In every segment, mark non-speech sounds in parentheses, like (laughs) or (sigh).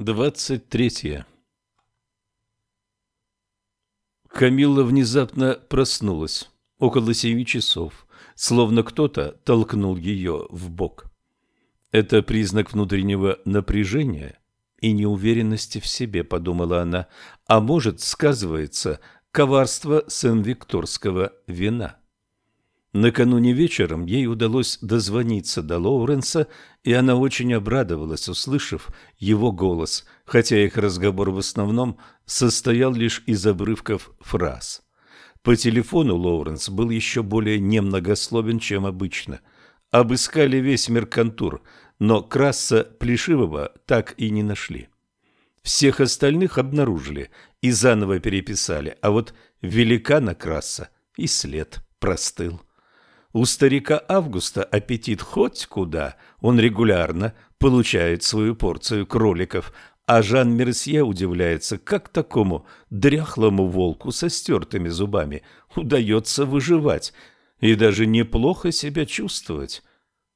23. Камилла внезапно проснулась около семи часов, словно кто-то толкнул ее в бок. Это признак внутреннего напряжения и неуверенности в себе, подумала она, а может, сказывается коварство сен-викторского вина. Накануне вечером ей удалось дозвониться до Лоуренса, и она очень обрадовалась, услышав его голос, хотя их разговор в основном состоял лишь из обрывков фраз. По телефону Лоуренс был еще более немногословен, чем обычно. Обыскали весь Меркантур, но Краса Плешивого так и не нашли. Всех остальных обнаружили и заново переписали, а вот великана Краса и след простыл. У старика Августа аппетит хоть куда, он регулярно получает свою порцию кроликов, а Жан Мерсье удивляется, как такому дряхлому волку со стертыми зубами удается выживать и даже неплохо себя чувствовать.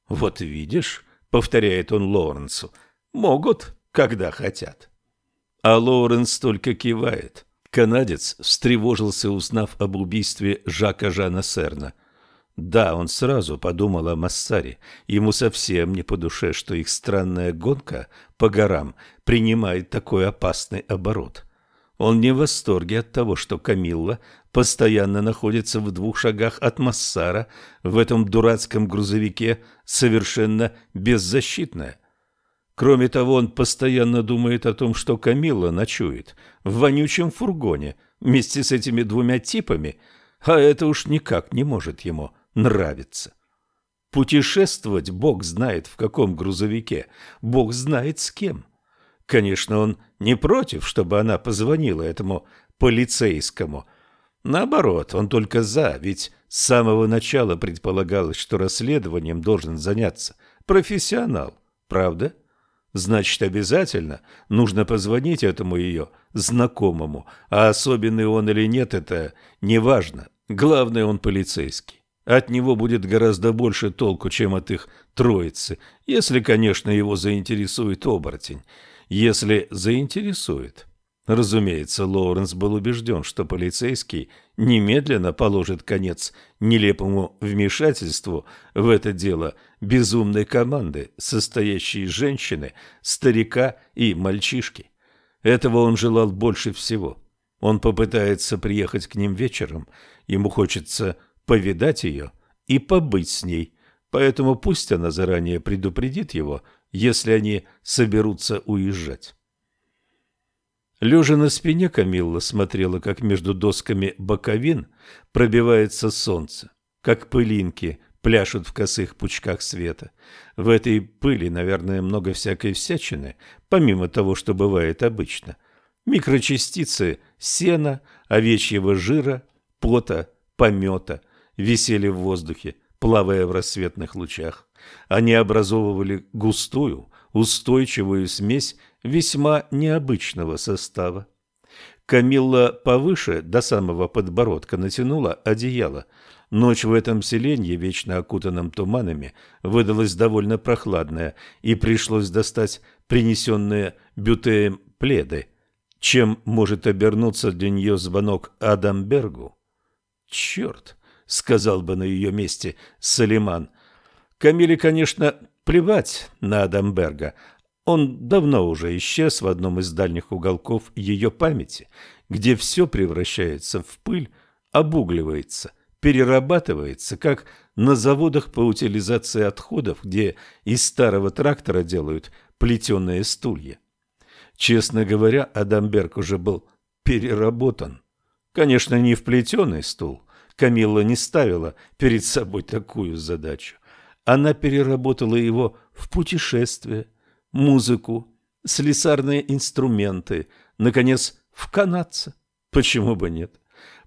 «Вот видишь», — повторяет он Лоуренсу, — «могут, когда хотят». А Лоуренс только кивает. Канадец встревожился, узнав об убийстве Жака Жана Серна — да, он сразу подумал о Массаре. Ему совсем не по душе, что их странная гонка по горам принимает такой опасный оборот. Он не в восторге от того, что Камилла постоянно находится в двух шагах от Массара в этом дурацком грузовике, совершенно беззащитная. Кроме того, он постоянно думает о том, что Камилла ночует в вонючем фургоне вместе с этими двумя типами, а это уж никак не может ему нравится. Путешествовать Бог знает в каком грузовике, Бог знает с кем. Конечно, он не против, чтобы она позвонила этому полицейскому. Наоборот, он только за, ведь с самого начала предполагалось, что расследованием должен заняться профессионал, правда? Значит, обязательно нужно позвонить этому ее знакомому, а особенный он или нет, это не важно. Главное, он полицейский. От него будет гораздо больше толку, чем от их троицы, если, конечно, его заинтересует оборотень. Если заинтересует. Разумеется, Лоуренс был убежден, что полицейский немедленно положит конец нелепому вмешательству в это дело безумной команды, состоящей из женщины, старика и мальчишки. Этого он желал больше всего. Он попытается приехать к ним вечером. Ему хочется повидать ее и побыть с ней, поэтому пусть она заранее предупредит его, если они соберутся уезжать. Лежа на спине, Камилла смотрела, как между досками боковин пробивается солнце, как пылинки пляшут в косых пучках света. В этой пыли, наверное, много всякой всячины, помимо того, что бывает обычно. Микрочастицы сена, овечьего жира, пота, помета – висели в воздухе, плавая в рассветных лучах. Они образовывали густую, устойчивую смесь весьма необычного состава. Камилла повыше, до самого подбородка, натянула одеяло. Ночь в этом селении, вечно окутанном туманами, выдалась довольно прохладная, и пришлось достать принесенные бютеем пледы. Чем может обернуться для нее звонок Адамбергу? Черт! — сказал бы на ее месте Салиман. Камиле, конечно, плевать на Адамберга. Он давно уже исчез в одном из дальних уголков ее памяти, где все превращается в пыль, обугливается, перерабатывается, как на заводах по утилизации отходов, где из старого трактора делают плетеные стулья. Честно говоря, Адамберг уже был переработан. Конечно, не в плетеный стул, Камилла не ставила перед собой такую задачу. Она переработала его в путешествие, музыку, слесарные инструменты, наконец, в канадца. Почему бы нет?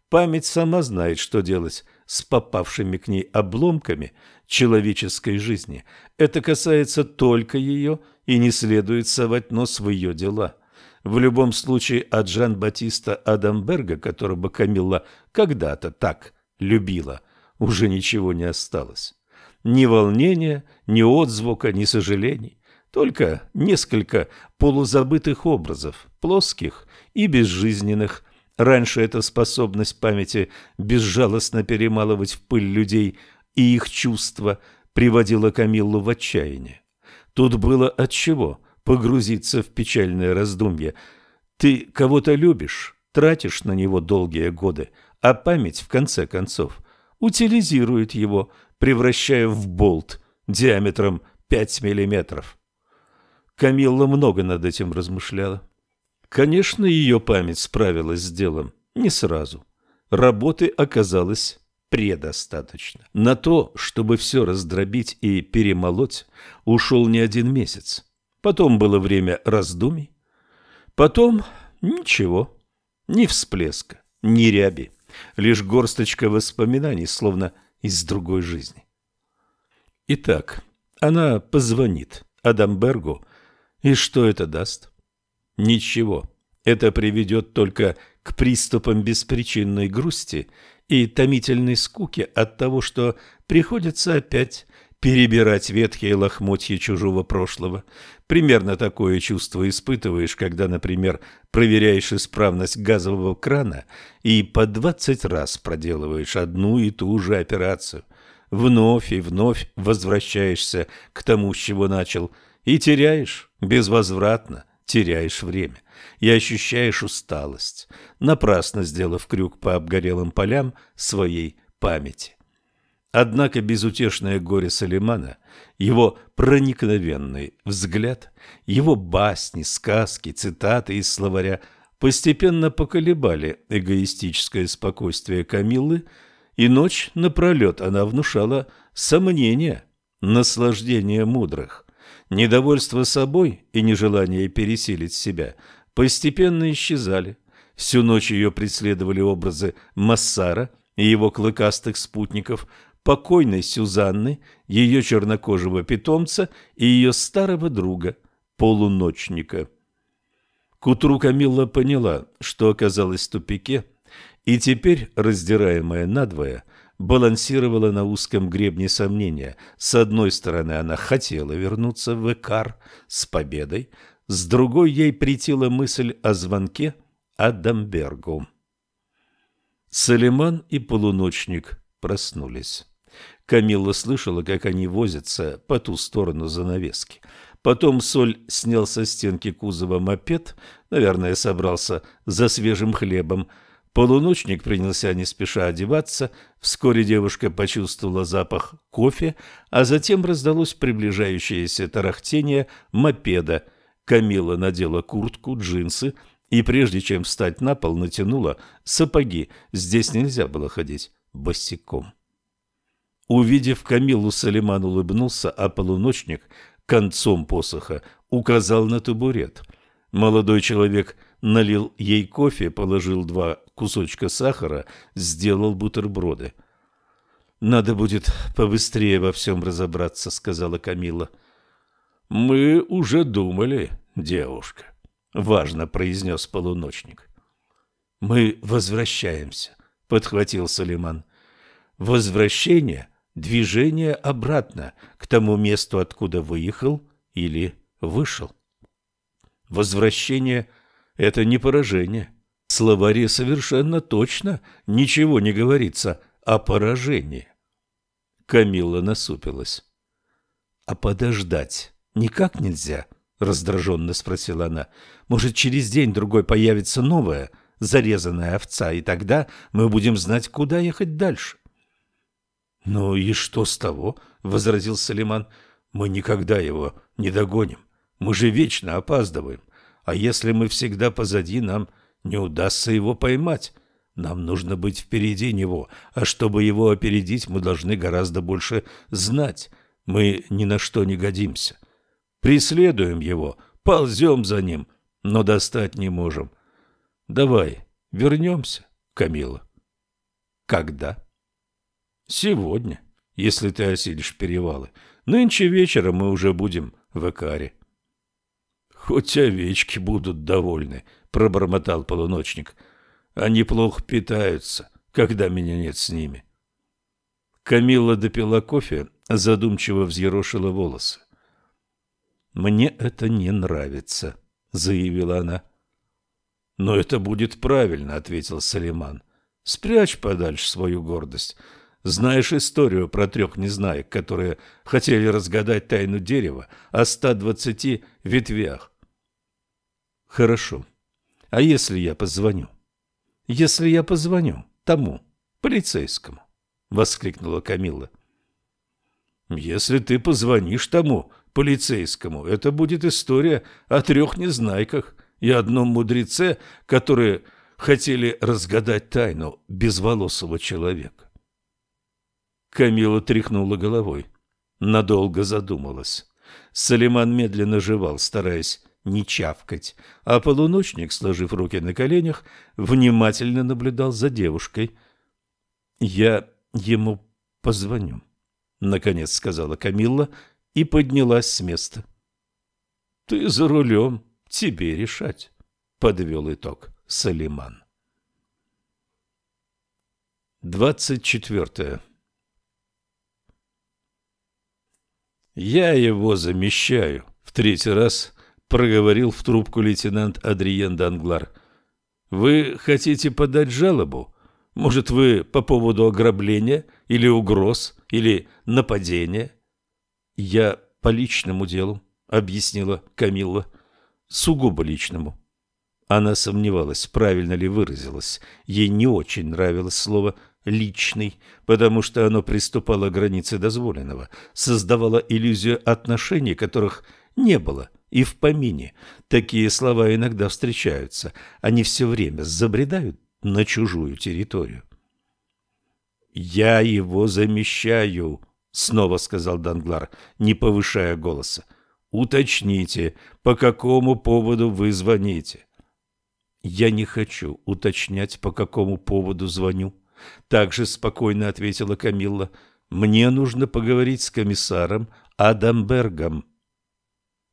Память сама знает, что делать с попавшими к ней обломками человеческой жизни. Это касается только ее, и не следует совать нос в ее дела. В любом случае от Жан-Батиста Адамберга, которого Камилла когда-то так любила, уже ничего не осталось. Ни волнения, ни отзвука, ни сожалений. только несколько полузабытых образов, плоских и безжизненных. Раньше эта способность памяти безжалостно перемалывать в пыль людей и их чувства приводила Камиллу в отчаяние. Тут было от чего погрузиться в печальное раздумье. Ты кого-то любишь, тратишь на него долгие годы, а память, в конце концов, утилизирует его, превращая в болт диаметром 5 миллиметров. Камилла много над этим размышляла. Конечно, ее память справилась с делом не сразу. Работы оказалось предостаточно. На то, чтобы все раздробить и перемолоть, ушел не один месяц. Потом было время раздумий. Потом ничего, ни всплеска, ни ряби. Лишь горсточка воспоминаний, словно из другой жизни. Итак, она позвонит Адамбергу и что это даст? Ничего. Это приведет только к приступам беспричинной грусти и томительной скуки от того, что приходится опять перебирать ветхие лохмотья чужого прошлого. Примерно такое чувство испытываешь, когда, например, проверяешь исправность газового крана и по двадцать раз проделываешь одну и ту же операцию. Вновь и вновь возвращаешься к тому, с чего начал – и теряешь безвозвратно, теряешь время и ощущаешь усталость, напрасно сделав крюк по обгорелым полям своей памяти. Однако безутешное горе Салимана, его проникновенный взгляд, его басни, сказки, цитаты из словаря постепенно поколебали эгоистическое спокойствие Камиллы, и ночь напролет она внушала сомнения, наслаждение мудрых. Недовольство собой и нежелание пересилить себя постепенно исчезали. Всю ночь ее преследовали образы Массара и его клыкастых спутников, покойной Сюзанны, ее чернокожего питомца и ее старого друга, полуночника. К утру Камилла поняла, что оказалась в тупике, и теперь, раздираемая надвое, балансировала на узком гребне сомнения. С одной стороны, она хотела вернуться в Экар с победой, с другой ей притила мысль о звонке Адамбергу. Салиман и полуночник проснулись. Камилла слышала, как они возятся по ту сторону занавески. Потом Соль снял со стенки кузова мопед, наверное, собрался за свежим хлебом, Полуночник принялся не спеша одеваться. Вскоре девушка почувствовала запах кофе, а затем раздалось приближающееся тарахтение мопеда. Камила надела куртку, джинсы и, прежде чем встать на пол, натянула сапоги. Здесь нельзя было ходить босиком. Увидев Камилу, Салиман улыбнулся, а полуночник концом посоха указал на табурет. Молодой человек налил ей кофе, положил два кусочка сахара, сделал бутерброды. «Надо будет побыстрее во всем разобраться», — сказала Камила. «Мы уже думали, девушка», — важно произнес полуночник. «Мы возвращаемся», — подхватил Салиман. «Возвращение — движение обратно к тому месту, откуда выехал или вышел. Возвращение — это не поражение» словаре совершенно точно ничего не говорится о поражении. Камилла насупилась. — А подождать никак нельзя? — раздраженно спросила она. — Может, через день-другой появится новая зарезанная овца, и тогда мы будем знать, куда ехать дальше? — Ну и что с того? — возразил Салиман. — Мы никогда его не догоним. Мы же вечно опаздываем. А если мы всегда позади, нам не удастся его поймать. Нам нужно быть впереди него, а чтобы его опередить, мы должны гораздо больше знать. Мы ни на что не годимся. Преследуем его, ползем за ним, но достать не можем. Давай вернемся, Камила. Когда? Сегодня, если ты осилишь перевалы. Нынче вечером мы уже будем в Экаре. Хоть овечки будут довольны, — пробормотал полуночник. «Они плохо питаются, когда меня нет с ними». Камилла допила кофе, задумчиво взъерошила волосы. «Мне это не нравится», — заявила она. «Но это будет правильно», — ответил Салиман. «Спрячь подальше свою гордость. Знаешь историю про трех незнаек, которые хотели разгадать тайну дерева о 120 ветвях?» «Хорошо. А если я позвоню?» «Если я позвоню тому, полицейскому?» — воскликнула Камилла. «Если ты позвонишь тому полицейскому, это будет история о трех незнайках и одном мудреце, которые хотели разгадать тайну безволосого человека». Камила тряхнула головой, надолго задумалась. Салиман медленно жевал, стараясь не чавкать, а полуночник, сложив руки на коленях, внимательно наблюдал за девушкой. «Я ему позвоню», — наконец сказала Камилла и поднялась с места. «Ты за рулем, тебе решать», — подвел итог Салиман. Двадцать четвертое. Я его замещаю. В третий раз проговорил в трубку лейтенант Адриен Данглар. Вы хотите подать жалобу? Может, вы по поводу ограбления или угроз, или нападения? Я по личному делу, объяснила Камилла. Сугубо личному. Она сомневалась, правильно ли выразилась. Ей не очень нравилось слово «личный», потому что оно приступало к границе дозволенного, создавало иллюзию отношений, которых не было и в помине. Такие слова иногда встречаются. Они все время забредают на чужую территорию. «Я его замещаю», — снова сказал Данглар, не повышая голоса. «Уточните, по какому поводу вы звоните?» «Я не хочу уточнять, по какому поводу звоню», — также спокойно ответила Камилла. «Мне нужно поговорить с комиссаром Адамбергом».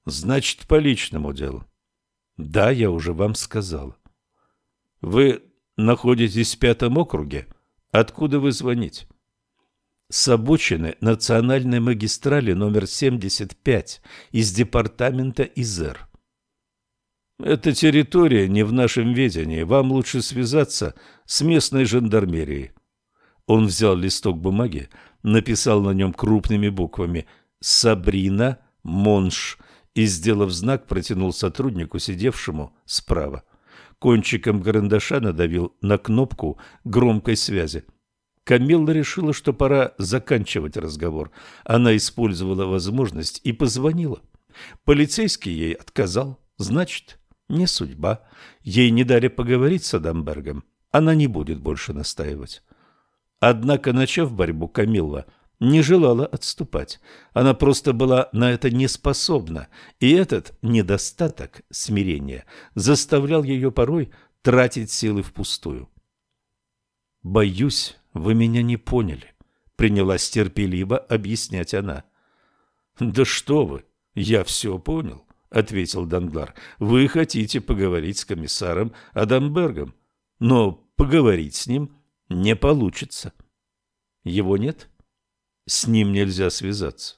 Значит, по личному делу. Да, я уже вам сказал. Вы находитесь в пятом округе? Откуда вы звоните? С обочины национальной магистрали номер 75 из департамента Изер. Эта территория не в нашем ведении. Вам лучше связаться с местной жандармерией. Он взял листок бумаги, написал на нем крупными буквами «Сабрина Монш» и, сделав знак, протянул сотруднику, сидевшему справа. Кончиком карандаша надавил на кнопку громкой связи. Камилла решила, что пора заканчивать разговор. Она использовала возможность и позвонила. Полицейский ей отказал. Значит, не судьба. Ей не дали поговорить с Адамбергом. Она не будет больше настаивать. Однако, начав борьбу, Камилла не желала отступать. Она просто была на это не способна, и этот недостаток смирения заставлял ее порой тратить силы впустую. «Боюсь, вы меня не поняли», — принялась терпеливо объяснять она. «Да что вы, я все понял», — ответил Данглар. «Вы хотите поговорить с комиссаром Адамбергом, но поговорить с ним не получится». «Его нет?» с ним нельзя связаться.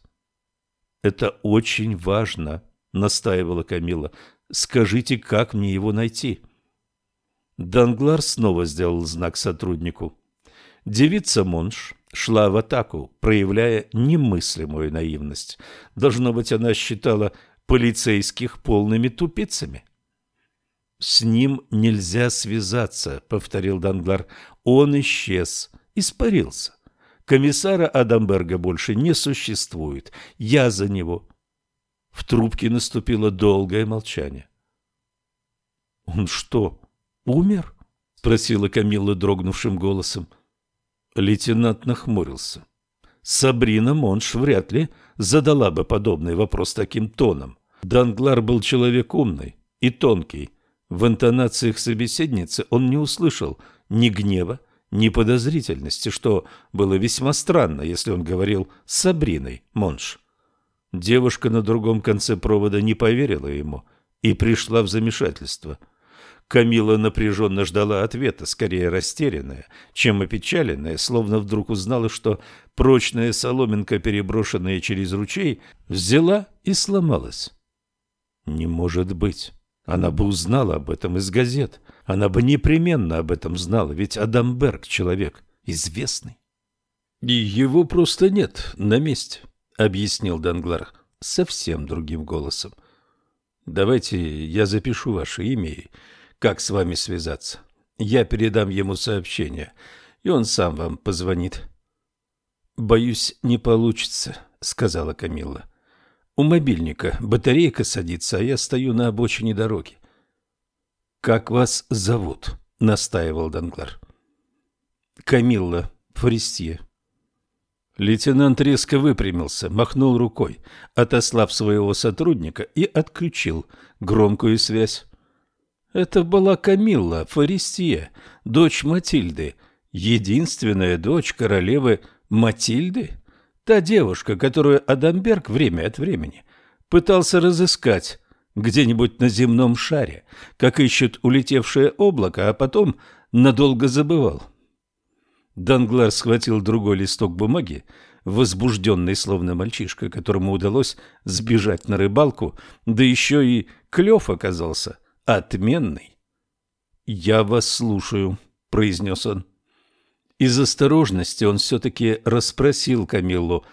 Это очень важно, настаивала Камила. Скажите, как мне его найти? Данглар снова сделал знак сотруднику. Девица Монш шла в атаку, проявляя немыслимую наивность. Должно быть, она считала полицейских полными тупицами. «С ним нельзя связаться», — повторил Данглар. «Он исчез, испарился. Комиссара Адамберга больше не существует. Я за него. В трубке наступило долгое молчание. «Он что, умер?» — спросила Камилла дрогнувшим голосом. Лейтенант нахмурился. Сабрина Монш вряд ли задала бы подобный вопрос таким тоном. Данглар был человек умный и тонкий. В интонациях собеседницы он не услышал ни гнева, неподозрительности, что было весьма странно, если он говорил с Сабриной Монш. Девушка на другом конце провода не поверила ему и пришла в замешательство. Камила напряженно ждала ответа, скорее растерянная, чем опечаленная, словно вдруг узнала, что прочная соломинка, переброшенная через ручей, взяла и сломалась. Не может быть. Она бы узнала об этом из газет. Она бы непременно об этом знала, ведь Адамберг человек известный. И его просто нет на месте, объяснил Данглар совсем другим голосом. Давайте я запишу ваше имя как с вами связаться. Я передам ему сообщение, и он сам вам позвонит. Боюсь, не получится, сказала Камилла. У мобильника батарейка садится, а я стою на обочине дороги. Как вас зовут? настаивал Данглар. Камилла Форестье. Лейтенант резко выпрямился, махнул рукой, отослав своего сотрудника и отключил громкую связь. Это была Камилла Форестье, дочь Матильды, единственная дочь королевы Матильды, та девушка, которую Адамберг время от времени пытался разыскать где-нибудь на земном шаре, как ищут улетевшее облако, а потом надолго забывал. Данглар схватил другой листок бумаги, возбужденный, словно мальчишка, которому удалось сбежать на рыбалку, да еще и клев оказался отменный. «Я вас слушаю», — произнес он. Из осторожности он все-таки расспросил Камиллу,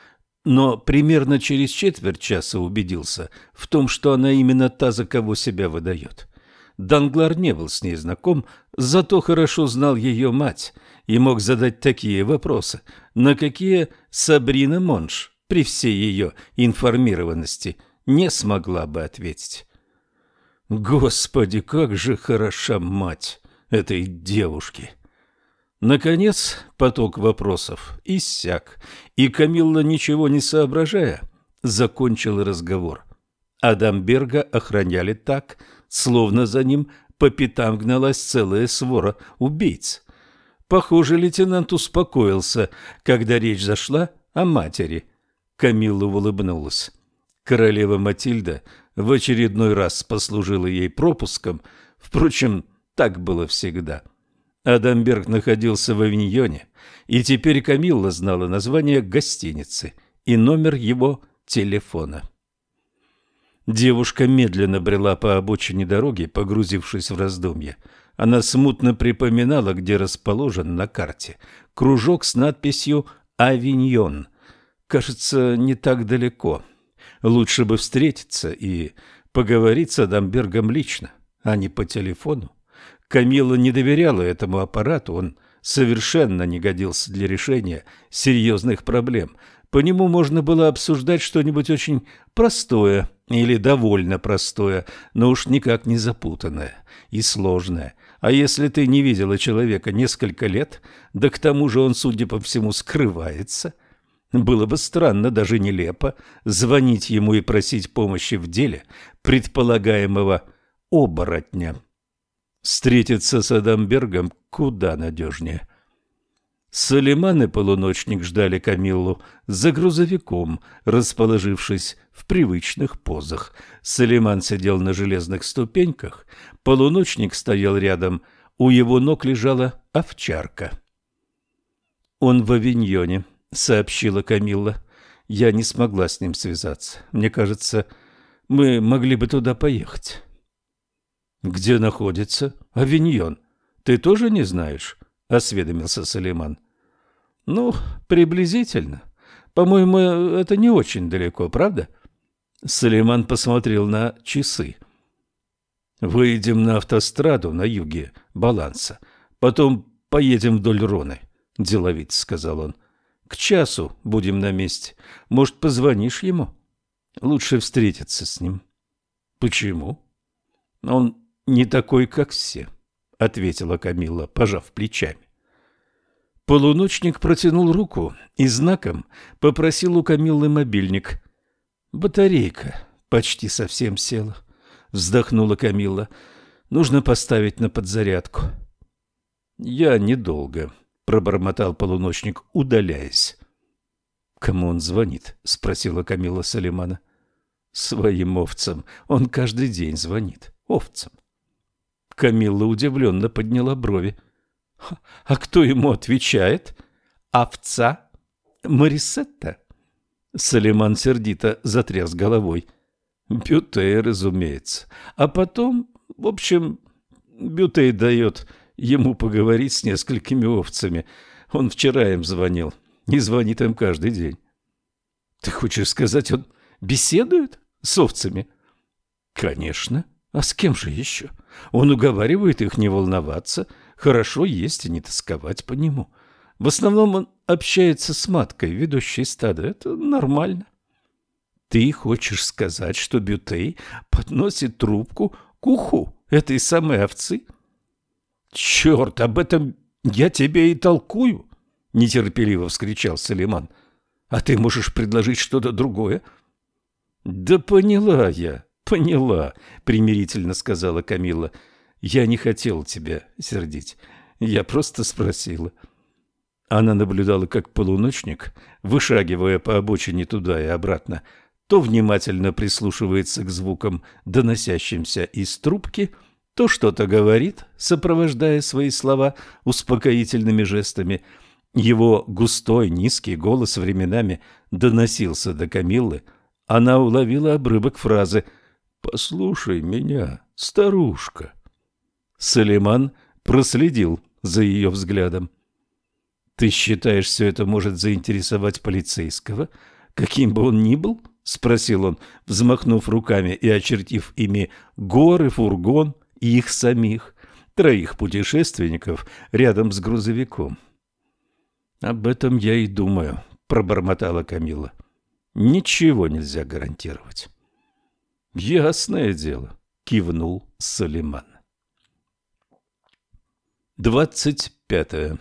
но примерно через четверть часа убедился в том, что она именно та, за кого себя выдает. Данглар не был с ней знаком, зато хорошо знал ее мать и мог задать такие вопросы, на какие Сабрина Монш при всей ее информированности не смогла бы ответить. Господи, как же хороша мать этой девушки! Наконец поток вопросов иссяк, и Камилла, ничего не соображая, закончил разговор. Адамберга охраняли так, словно за ним по пятам гналась целая свора убийц. Похоже, лейтенант успокоился, когда речь зашла о матери. Камилла улыбнулась. Королева Матильда в очередной раз послужила ей пропуском, впрочем, так было всегда. Адамберг находился в Авиньоне, и теперь Камилла знала название гостиницы и номер его телефона. Девушка медленно брела по обочине дороги, погрузившись в раздумья. Она смутно припоминала, где расположен на карте кружок с надписью «Авиньон». Кажется, не так далеко. Лучше бы встретиться и поговорить с Адамбергом лично, а не по телефону. Камила не доверяла этому аппарату, он совершенно не годился для решения серьезных проблем – по нему можно было обсуждать что-нибудь очень простое или довольно простое, но уж никак не запутанное и сложное. А если ты не видела человека несколько лет, да к тому же он, судя по всему, скрывается, было бы странно, даже нелепо, звонить ему и просить помощи в деле предполагаемого оборотня. Встретиться с Адамбергом куда надежнее – Салиман и полуночник ждали Камиллу за грузовиком, расположившись в привычных позах. Салиман сидел на железных ступеньках, полуночник стоял рядом, у его ног лежала овчарка. «Он в авиньоне», — сообщила Камилла. «Я не смогла с ним связаться. Мне кажется, мы могли бы туда поехать». «Где находится авиньон? Ты тоже не знаешь?» — осведомился Салиман. Ну, приблизительно. По-моему, это не очень далеко, правда? Салиман посмотрел на часы. Выйдем на автостраду на юге Баланса. Потом поедем вдоль Роны, деловито сказал он. К часу будем на месте. Может, позвонишь ему? Лучше встретиться с ним. Почему? Он не такой, как все, ответила Камилла, пожав плечами. Полуночник протянул руку и знаком попросил у Камиллы мобильник. «Батарейка почти совсем села», — вздохнула Камилла. «Нужно поставить на подзарядку». «Я недолго», — пробормотал полуночник, удаляясь. «Кому он звонит?» — спросила Камила Салимана. «Своим овцам. Он каждый день звонит. Овцам». Камилла удивленно подняла брови. А кто ему отвечает? Овца? Марисетта? Салиман сердито затряс головой. Бютей, разумеется. А потом, в общем, Бютей дает ему поговорить с несколькими овцами. Он вчера им звонил и звонит им каждый день. Ты хочешь сказать, он беседует с овцами? Конечно. А с кем же еще? Он уговаривает их не волноваться, хорошо есть и не тосковать по нему. В основном он общается с маткой, ведущей стадо. Это нормально. Ты хочешь сказать, что Бютей подносит трубку к уху этой самой овцы? Черт, об этом я тебе и толкую, нетерпеливо вскричал Салиман. А ты можешь предложить что-то другое? Да поняла я, поняла, примирительно сказала Камила. Я не хотел тебя сердить. Я просто спросила. Она наблюдала, как полуночник, вышагивая по обочине туда и обратно, то внимательно прислушивается к звукам, доносящимся из трубки, то что-то говорит, сопровождая свои слова успокоительными жестами. Его густой низкий голос временами доносился до Камиллы. Она уловила обрывок фразы «Послушай меня, старушка». Салиман проследил за ее взглядом. «Ты считаешь, все это может заинтересовать полицейского, каким бы он ни был?» — спросил он, взмахнув руками и очертив ими горы, фургон их самих, троих путешественников рядом с грузовиком. «Об этом я и думаю», — пробормотала Камила. «Ничего нельзя гарантировать». «Ясное дело», — кивнул Салиман. Двадцать пятое.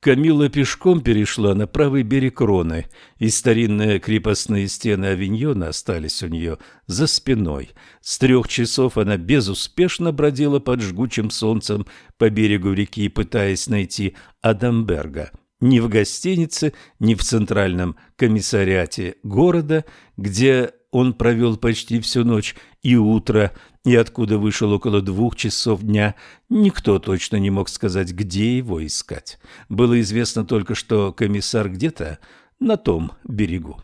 Камила пешком перешла на правый берег Роны, и старинные крепостные стены Авиньона остались у нее за спиной. С трех часов она безуспешно бродила под жгучим солнцем по берегу реки, пытаясь найти Адамберга. Ни в гостинице, ни в центральном комиссариате города, где он провел почти всю ночь и утро, и откуда вышел около двух часов дня, никто точно не мог сказать, где его искать. Было известно только, что комиссар где-то на том берегу.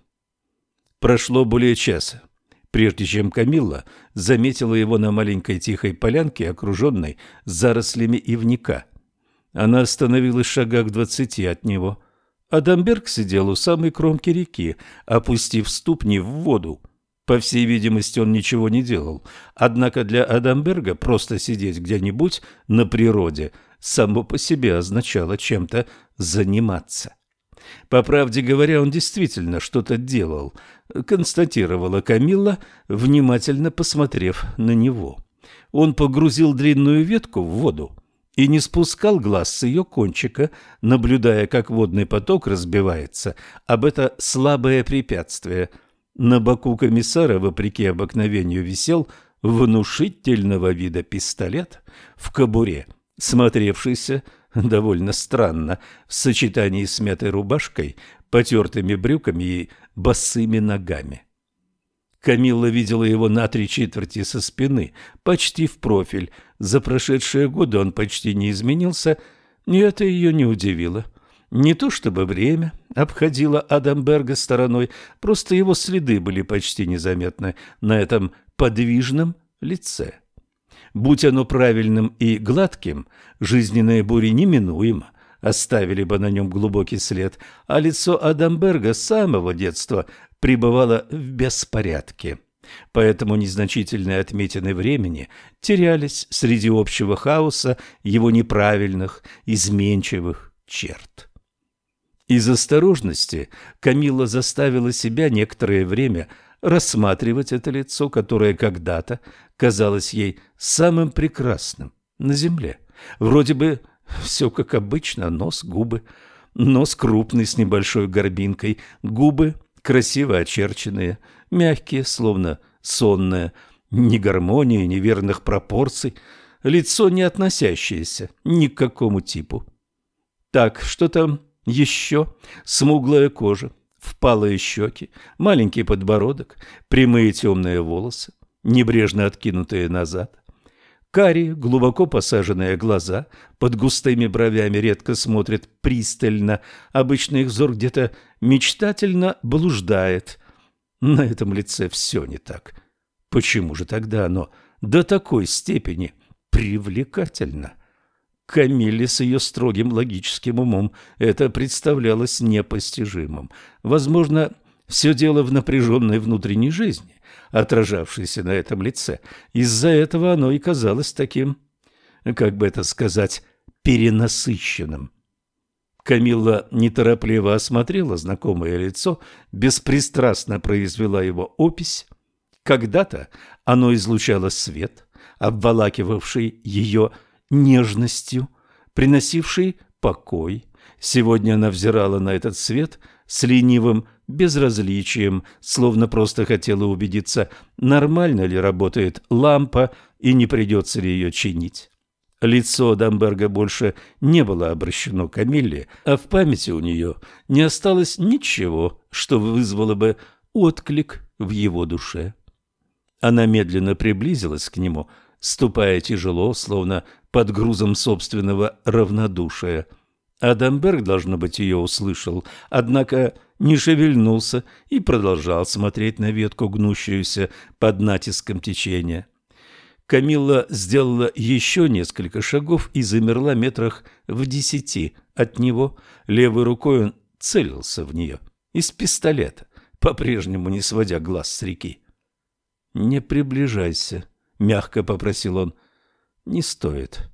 Прошло более часа, прежде чем Камилла заметила его на маленькой тихой полянке, окруженной зарослями ивника. Она остановилась в шагах двадцати от него. Адамберг сидел у самой кромки реки, опустив ступни в воду. По всей видимости, он ничего не делал. Однако для Адамберга просто сидеть где-нибудь на природе само по себе означало чем-то заниматься. По правде говоря, он действительно что-то делал, констатировала Камилла, внимательно посмотрев на него. Он погрузил длинную ветку в воду и не спускал глаз с ее кончика, наблюдая, как водный поток разбивается об это слабое препятствие – на боку комиссара, вопреки обыкновению, висел внушительного вида пистолет в кобуре, смотревшийся довольно странно в сочетании с мятой рубашкой, потертыми брюками и босыми ногами. Камилла видела его на три четверти со спины, почти в профиль. За прошедшие годы он почти не изменился, и это ее не удивило. Не то чтобы время обходило Адамберга стороной, просто его следы были почти незаметны на этом подвижном лице. Будь оно правильным и гладким, жизненные бури неминуемо оставили бы на нем глубокий след, а лицо Адамберга с самого детства пребывало в беспорядке. Поэтому незначительные отметины времени терялись среди общего хаоса его неправильных, изменчивых черт. Из осторожности Камила заставила себя некоторое время рассматривать это лицо, которое когда-то казалось ей самым прекрасным на земле. Вроде бы все как обычно, нос, губы. Нос крупный, с небольшой горбинкой, губы красиво очерченные, мягкие, словно сонные, ни гармонии, ни верных пропорций, лицо не относящееся ни к какому типу. Так, что там еще смуглая кожа, впалые щеки, маленький подбородок, прямые темные волосы, небрежно откинутые назад. Карие, глубоко посаженные глаза, под густыми бровями редко смотрят пристально, обычно их взор где-то мечтательно блуждает. На этом лице все не так. Почему же тогда оно до такой степени привлекательно? Камилле с ее строгим логическим умом это представлялось непостижимым. Возможно, все дело в напряженной внутренней жизни, отражавшейся на этом лице. Из-за этого оно и казалось таким, как бы это сказать, перенасыщенным. Камилла неторопливо осмотрела знакомое лицо, беспристрастно произвела его опись. Когда-то оно излучало свет, обволакивавший ее нежностью, приносивший покой. Сегодня она взирала на этот свет с ленивым безразличием, словно просто хотела убедиться, нормально ли работает лампа и не придется ли ее чинить. Лицо Дамберга больше не было обращено к Камилле, а в памяти у нее не осталось ничего, что вызвало бы отклик в его душе. Она медленно приблизилась к нему, ступая тяжело, словно под грузом собственного равнодушия. Адамберг, должно быть, ее услышал, однако не шевельнулся и продолжал смотреть на ветку, гнущуюся под натиском течения. Камилла сделала еще несколько шагов и замерла метрах в десяти от него. Левой рукой он целился в нее из пистолета, по-прежнему не сводя глаз с реки. «Не приближайся», — мягко попросил он. «Не стоит».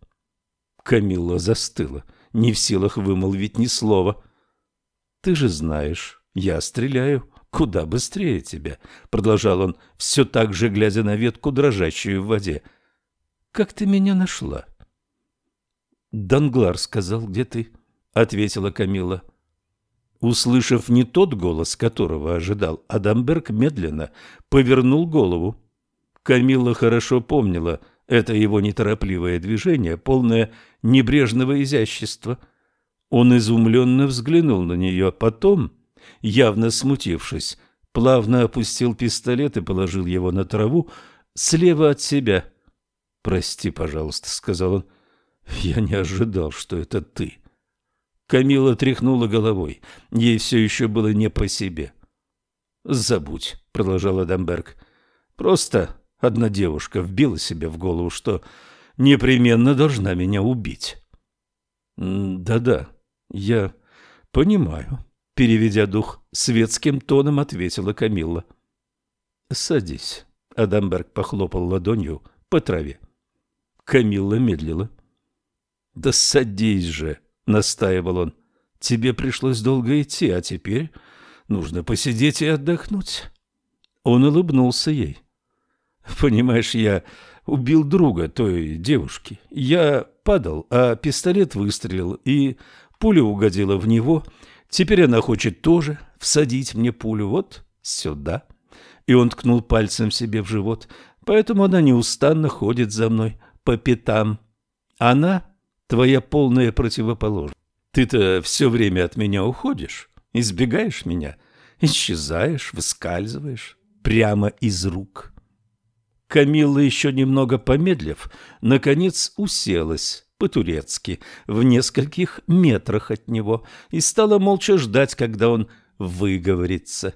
Камилла застыла, не в силах вымолвить ни слова. «Ты же знаешь, я стреляю куда быстрее тебя», — продолжал он, все так же глядя на ветку, дрожащую в воде. «Как ты меня нашла?» «Данглар сказал, где ты?» — ответила Камила. Услышав не тот голос, которого ожидал, Адамберг медленно повернул голову. Камилла хорошо помнила это его неторопливое движение, полное небрежного изящества. Он изумленно взглянул на нее, потом явно смутившись, плавно опустил пистолет и положил его на траву слева от себя. «Прости, пожалуйста», — сказал он, — «я не ожидал, что это ты». Камила тряхнула головой. Ей все еще было не по себе. «Забудь», — продолжал Адамберг. «Просто одна девушка вбила себе в голову, что непременно должна меня убить». «Да-да, я понимаю», Переведя дух, светским тоном ответила Камилла. «Садись». Адамберг похлопал ладонью по траве. Камилла медлила. «Да садись же», — настаивал он. «Тебе пришлось долго идти, а теперь нужно посидеть и отдохнуть». Он улыбнулся ей. (laughs) «Понимаешь, я убил друга той девушки. Я падал, а пистолет выстрелил, и пуля угодила в него, Теперь она хочет тоже всадить мне пулю вот сюда. И он ткнул пальцем себе в живот. Поэтому она неустанно ходит за мной по пятам. Она твоя полная противоположность. Ты-то все время от меня уходишь, избегаешь меня, исчезаешь, выскальзываешь прямо из рук. Камилла, еще немного помедлив, наконец уселась по-турецки, в нескольких метрах от него, и стала молча ждать, когда он выговорится.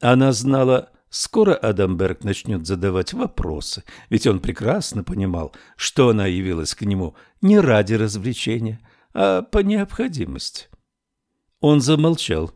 Она знала, скоро Адамберг начнет задавать вопросы, ведь он прекрасно понимал, что она явилась к нему не ради развлечения, а по необходимости. Он замолчал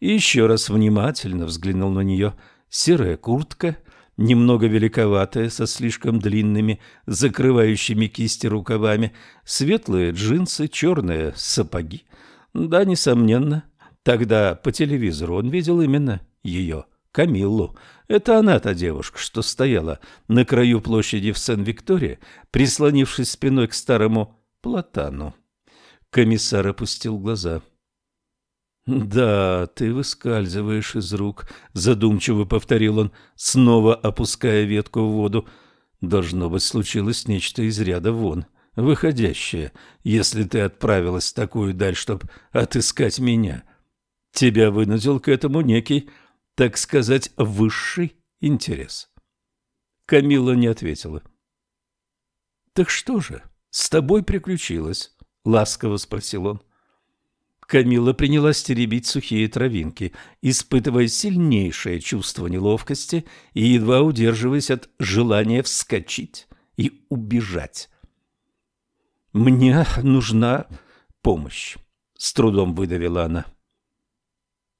и еще раз внимательно взглянул на нее. Серая куртка — немного великоватая, со слишком длинными, закрывающими кисти рукавами, светлые джинсы, черные сапоги. Да, несомненно, тогда по телевизору он видел именно ее, Камиллу. Это она, та девушка, что стояла на краю площади в Сен-Виктории, прислонившись спиной к старому платану. Комиссар опустил глаза. — «Да, ты выскальзываешь из рук», — задумчиво повторил он, снова опуская ветку в воду. «Должно быть, случилось нечто из ряда вон, выходящее, если ты отправилась такую даль, чтобы отыскать меня. Тебя вынудил к этому некий, так сказать, высший интерес». Камила не ответила. «Так что же, с тобой приключилось?» — ласково спросил он. Камила принялась теребить сухие травинки, испытывая сильнейшее чувство неловкости и едва удерживаясь от желания вскочить и убежать. «Мне нужна помощь», — с трудом выдавила она.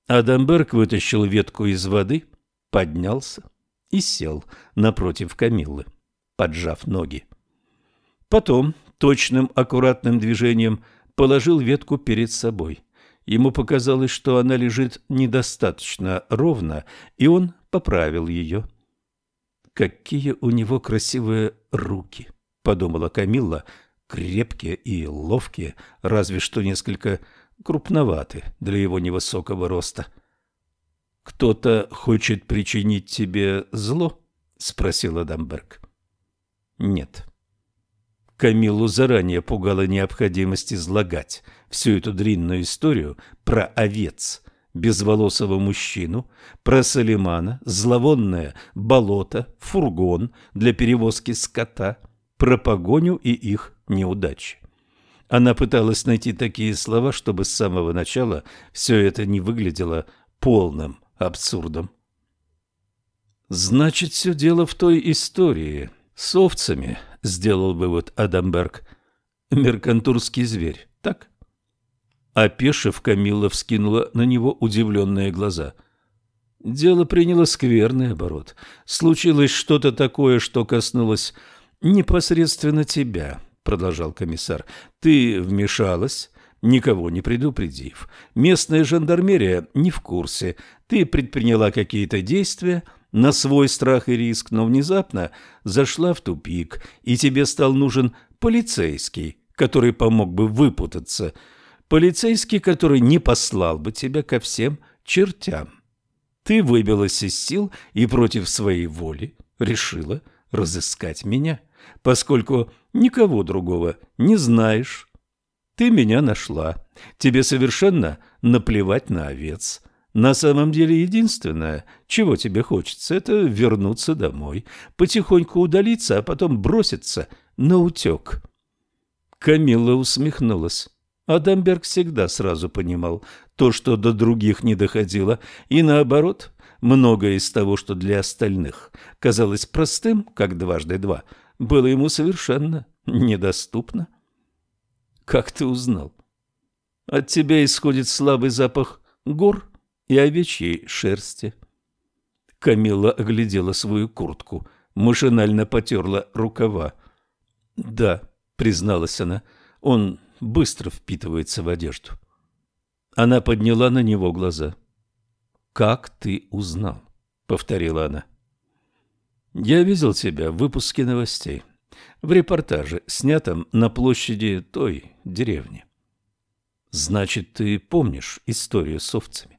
Адамберг вытащил ветку из воды, поднялся и сел напротив Камиллы, поджав ноги. Потом точным аккуратным движением – положил ветку перед собой. Ему показалось, что она лежит недостаточно ровно, и он поправил ее. «Какие у него красивые руки!» — подумала Камилла. «Крепкие и ловкие, разве что несколько крупноваты для его невысокого роста». «Кто-то хочет причинить тебе зло?» — спросил Адамберг. «Нет». Камилу заранее пугала необходимость излагать всю эту длинную историю про овец, безволосого мужчину, про Салимана, зловонное болото, фургон для перевозки скота, про погоню и их неудачи. Она пыталась найти такие слова, чтобы с самого начала все это не выглядело полным абсурдом. «Значит, все дело в той истории с овцами», — сделал вывод Адамберг. «Меркантурский зверь, так?» Опешив, Камилла вскинула на него удивленные глаза. Дело приняло скверный оборот. Случилось что-то такое, что коснулось непосредственно тебя, продолжал комиссар. Ты вмешалась, никого не предупредив. Местная жандармерия не в курсе. Ты предприняла какие-то действия, на свой страх и риск, но внезапно зашла в тупик, и тебе стал нужен полицейский, который помог бы выпутаться, полицейский, который не послал бы тебя ко всем чертям. Ты выбилась из сил и против своей воли решила разыскать меня, поскольку никого другого не знаешь. Ты меня нашла. Тебе совершенно наплевать на овец. На самом деле единственное, чего тебе хочется, это вернуться домой, потихоньку удалиться, а потом броситься на утек. Камилла усмехнулась. Адамберг всегда сразу понимал то, что до других не доходило, и наоборот, многое из того, что для остальных казалось простым, как дважды два, было ему совершенно недоступно. «Как ты узнал?» «От тебя исходит слабый запах гор?» И овечьей шерсти. Камила оглядела свою куртку, машинально потерла рукава. «Да», — призналась она, — «он быстро впитывается в одежду». Она подняла на него глаза. «Как ты узнал?» — повторила она. «Я видел тебя в выпуске новостей, в репортаже, снятом на площади той деревни. Значит, ты помнишь историю с овцами?»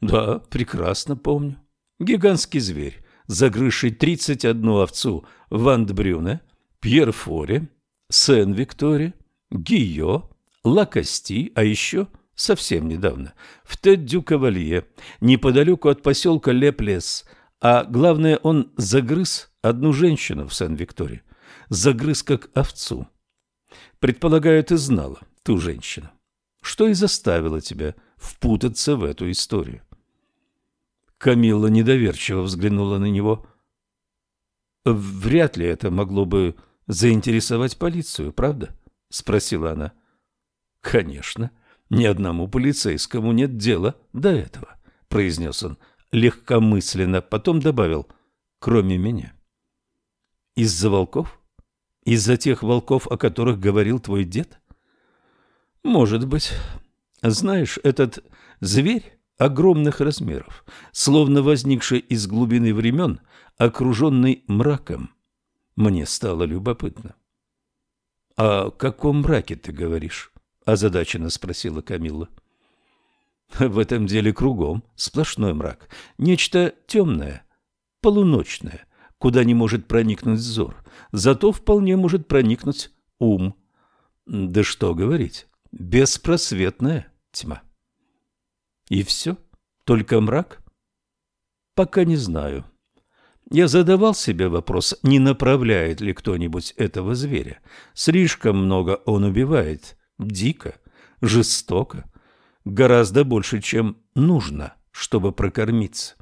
Да, прекрасно помню. Гигантский зверь, загрызший 31 овцу в Андбрюне, Пьерфоре, Сен-Викторе, Гийо, Лакости, а еще совсем недавно в Теддю-Кавалье, неподалеку от поселка Леплес, а главное, он загрыз одну женщину в Сен-Викторе. Загрыз как овцу. Предполагаю, ты знала ту женщину. Что и заставило тебя впутаться в эту историю? Камилла недоверчиво взглянула на него. «Вряд ли это могло бы заинтересовать полицию, правда?» — спросила она. «Конечно, ни одному полицейскому нет дела до этого», — произнес он легкомысленно, потом добавил «кроме меня». «Из-за волков? Из-за тех волков, о которых говорил твой дед?» «Может быть. Знаешь, этот зверь огромных размеров, словно возникший из глубины времен, окруженный мраком. Мне стало любопытно. — О каком мраке ты говоришь? — озадаченно спросила Камилла. — В этом деле кругом сплошной мрак, нечто темное, полуночное, куда не может проникнуть взор, зато вполне может проникнуть ум. Да что говорить, беспросветная тьма. И все? Только мрак? Пока не знаю. Я задавал себе вопрос, не направляет ли кто-нибудь этого зверя. Слишком много он убивает, дико. жестоко, гораздо больше, чем нужно, чтобы прокормиться.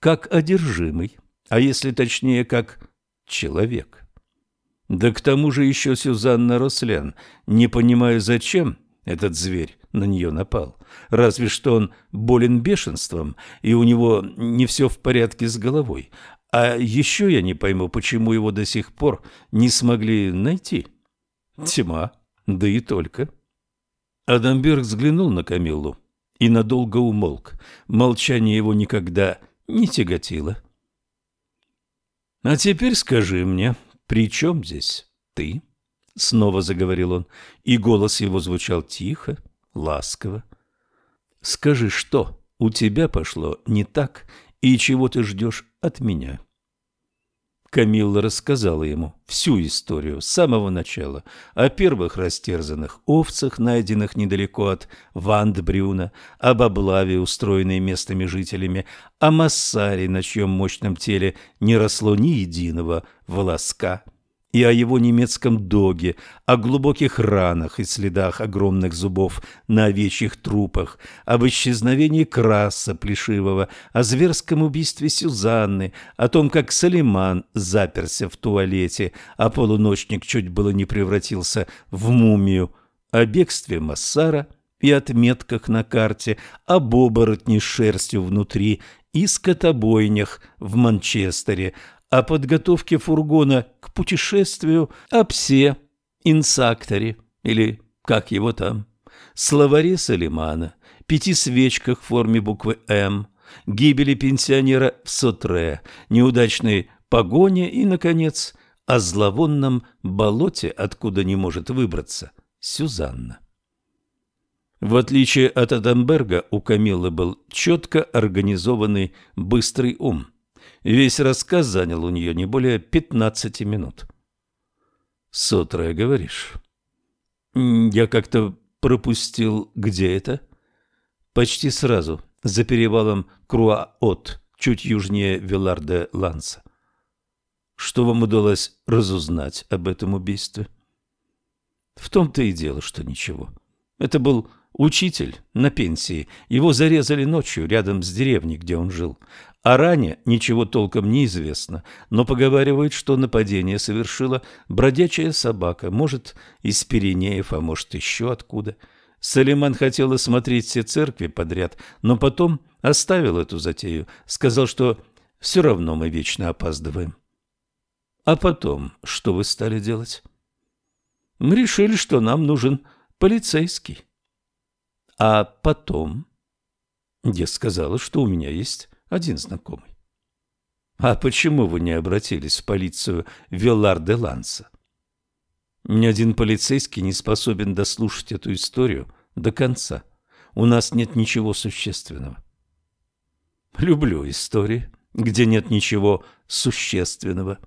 Как одержимый, а если точнее, как человек. Да к тому же еще Сюзанна Рослен, не понимаю зачем этот зверь на нее напал. Разве что он болен бешенством, и у него не все в порядке с головой. А еще я не пойму, почему его до сих пор не смогли найти. Тьма, да и только. Адамберг взглянул на Камиллу и надолго умолк. Молчание его никогда не тяготило. «А теперь скажи мне, при чем здесь ты?» Снова заговорил он, и голос его звучал тихо, ласково. «Скажи, что у тебя пошло не так, и чего ты ждешь от меня?» Камилла рассказала ему всю историю с самого начала о первых растерзанных овцах, найденных недалеко от Вандбрюна, об облаве, устроенной местными жителями, о Массаре, на чьем мощном теле не росло ни единого волоска – и о его немецком доге, о глубоких ранах и следах огромных зубов на овечьих трупах, об исчезновении краса плешивого, о зверском убийстве Сюзанны, о том, как Салиман заперся в туалете, а полуночник чуть было не превратился в мумию, о бегстве Массара и отметках на карте, об оборотне с шерстью внутри и скотобойнях в Манчестере, о подготовке фургона к путешествию, о псе, инсакторе или как его там, словаре Салимана, пяти свечках в форме буквы «М», гибели пенсионера в Сотре, неудачной погоне и, наконец, о зловонном болоте, откуда не может выбраться Сюзанна. В отличие от Адамберга, у Камиллы был четко организованный быстрый ум – Весь рассказ занял у нее не более пятнадцати минут. «Сотрая, говоришь?» «Я как-то пропустил... Где это?» «Почти сразу, за перевалом Круа-От, чуть южнее Виларде-Ланса». «Что вам удалось разузнать об этом убийстве?» «В том-то и дело, что ничего. Это был Учитель на пенсии. Его зарезали ночью рядом с деревней, где он жил. О ране ничего толком не известно, но поговаривают, что нападение совершила бродячая собака, может, из Пиренеев, а может, еще откуда. Салиман хотел осмотреть все церкви подряд, но потом оставил эту затею, сказал, что все равно мы вечно опаздываем. А потом что вы стали делать? Мы решили, что нам нужен полицейский. А потом я сказала, что у меня есть один знакомый. А почему вы не обратились в полицию Вилар-де-Ланса? Ни один полицейский не способен дослушать эту историю до конца. У нас нет ничего существенного. Люблю истории, где нет ничего существенного.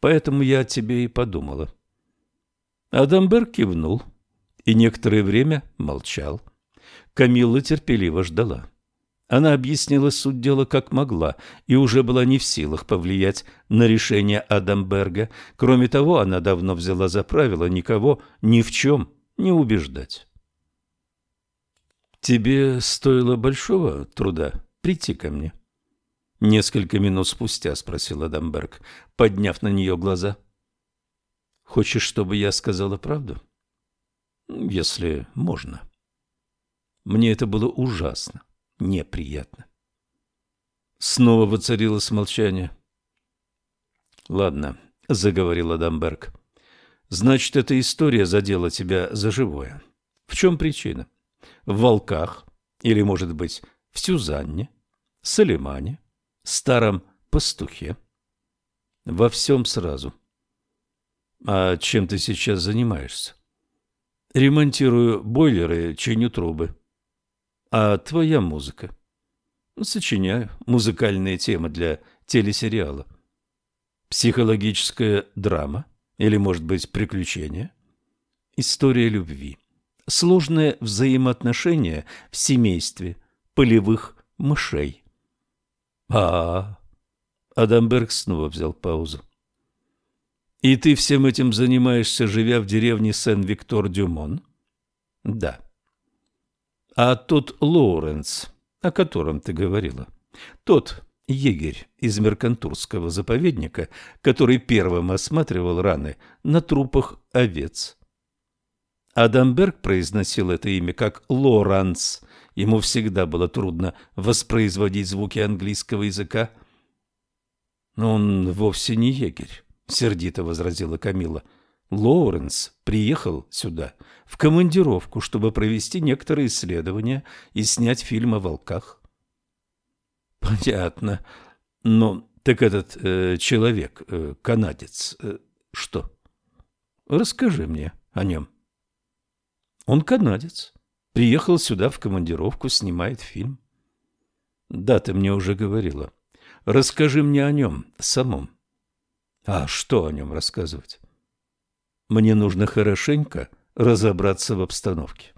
Поэтому я о тебе и подумала. Адамберг кивнул и некоторое время молчал. Камилла терпеливо ждала. Она объяснила суть дела как могла и уже была не в силах повлиять на решение Адамберга. Кроме того, она давно взяла за правило никого ни в чем не убеждать. «Тебе стоило большого труда прийти ко мне?» Несколько минут спустя спросил Адамберг, подняв на нее глаза. «Хочешь, чтобы я сказала правду?» «Если можно». Мне это было ужасно, неприятно. Снова воцарилось молчание. «Ладно», — заговорил Адамберг. «Значит, эта история задела тебя за живое. В чем причина? В волках? Или, может быть, в Сюзанне? Салимане? Старом пастухе? Во всем сразу. А чем ты сейчас занимаешься? Ремонтирую бойлеры, чиню трубы. А твоя музыка? Сочиняю музыкальные темы для телесериала. Психологическая драма? Или, может быть, приключение? История любви. Сложное взаимоотношение в семействе полевых мышей. А, -а. Адамберг снова взял паузу. И ты всем этим занимаешься, живя в деревне Сен-Виктор-Дюмон? Да. А тот Лоуренс, о котором ты говорила, тот егерь из Меркантурского заповедника, который первым осматривал раны на трупах овец. Адамберг произносил это имя как Лоранс. Ему всегда было трудно воспроизводить звуки английского языка. «Но он вовсе не егерь», — сердито возразила Камила. Лоуренс приехал сюда в командировку, чтобы провести некоторые исследования и снять фильм о волках. Понятно. Но так этот э, человек, э, канадец, э, что? Расскажи мне о нем. Он канадец. Приехал сюда в командировку, снимает фильм. Да, ты мне уже говорила. Расскажи мне о нем самом. А что о нем рассказывать? Мне нужно хорошенько разобраться в обстановке.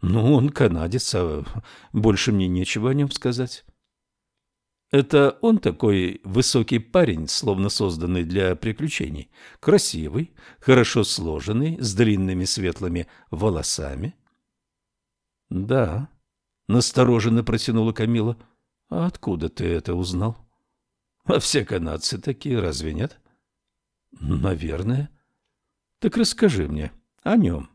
Ну, он канадец, а больше мне нечего о нем сказать. Это он такой высокий парень, словно созданный для приключений. Красивый, хорошо сложенный, с длинными светлыми волосами. Да, настороженно протянула Камила. А откуда ты это узнал? А все канадцы такие, разве нет? Наверное. Так расскажи мне о нем.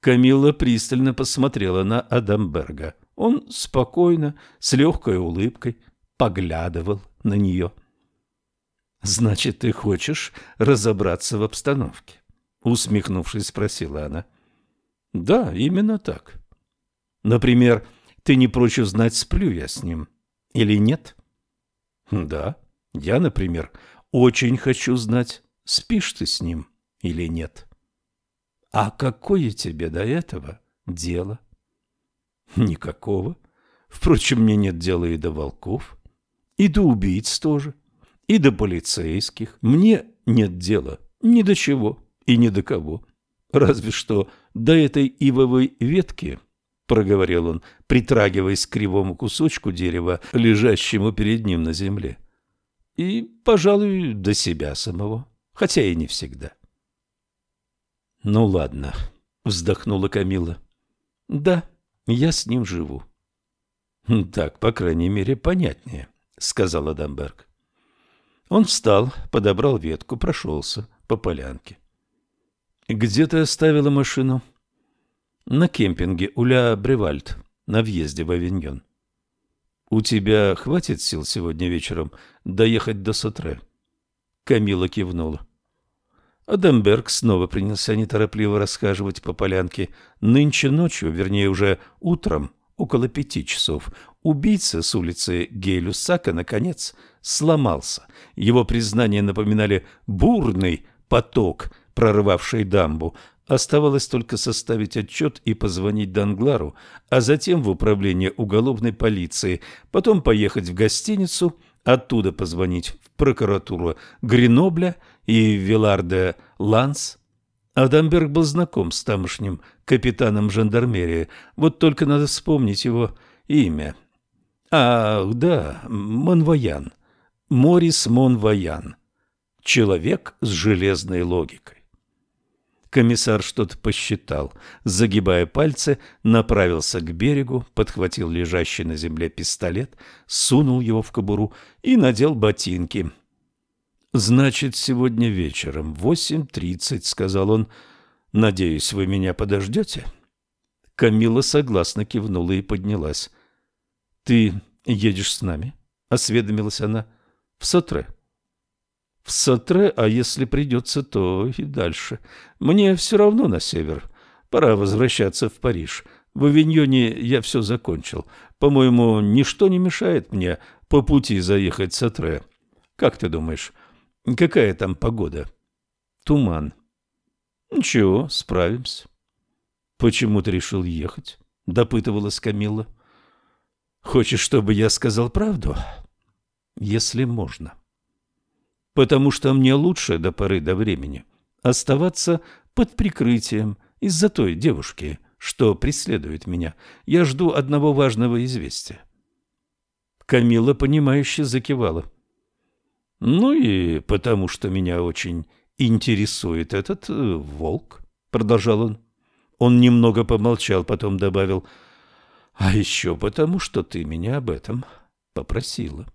Камила пристально посмотрела на Адамберга. Он спокойно, с легкой улыбкой, поглядывал на нее. «Значит, ты хочешь разобраться в обстановке?» Усмехнувшись, спросила она. «Да, именно так. Например, ты не прочь узнать, сплю я с ним или нет?» «Да, я, например, очень хочу знать, спишь ты с ним или нет». «А какое тебе до этого дело?» Никакого. Впрочем, мне нет дела и до волков, и до убийц тоже, и до полицейских. Мне нет дела ни до чего и ни до кого. Разве что до этой ивовой ветки, — проговорил он, притрагиваясь к кривому кусочку дерева, лежащему перед ним на земле. И, пожалуй, до себя самого, хотя и не всегда. — Ну ладно, — вздохнула Камила. — Да, — я с ним живу. — Так, по крайней мере, понятнее, — сказал Адамберг. Он встал, подобрал ветку, прошелся по полянке. — Где ты оставила машину? — На кемпинге у Ля Бревальд, на въезде в Авиньон. — У тебя хватит сил сегодня вечером доехать до Сотре? Камила кивнула. Адамберг снова принялся неторопливо расхаживать по полянке. Нынче ночью, вернее уже утром, около пяти часов, убийца с улицы Гейлюсака, наконец, сломался. Его признания напоминали бурный поток, прорывавший дамбу. Оставалось только составить отчет и позвонить Данглару, а затем в управление уголовной полиции, потом поехать в гостиницу, оттуда позвонить в прокуратуру Гренобля и Виларде Ланс. Адамберг был знаком с тамошним капитаном жандармерии, вот только надо вспомнить его имя. Ах, да, Монвоян, Морис Монвоян, человек с железной логикой. Комиссар что-то посчитал, загибая пальцы, направился к берегу, подхватил лежащий на земле пистолет, сунул его в кобуру и надел ботинки – «Значит, сегодня вечером, восемь тридцать», — сказал он. «Надеюсь, вы меня подождете?» Камила согласно кивнула и поднялась. «Ты едешь с нами?» — осведомилась она. «В Сотре?» «В Сотре, а если придется, то и дальше. Мне все равно на север. Пора возвращаться в Париж. В Авиньоне я все закончил. По-моему, ничто не мешает мне по пути заехать в Сотре. Как ты думаешь?» Какая там погода? Туман. Ничего, справимся. Почему ты решил ехать? Допытывалась Камилла. Хочешь, чтобы я сказал правду? Если можно. Потому что мне лучше до поры до времени оставаться под прикрытием из-за той девушки, что преследует меня. Я жду одного важного известия. Камила, понимающе закивала. — ну и потому что меня очень интересует этот э, волк, продолжал он. Он немного помолчал, потом добавил, «А еще потому, что ты меня об этом попросила».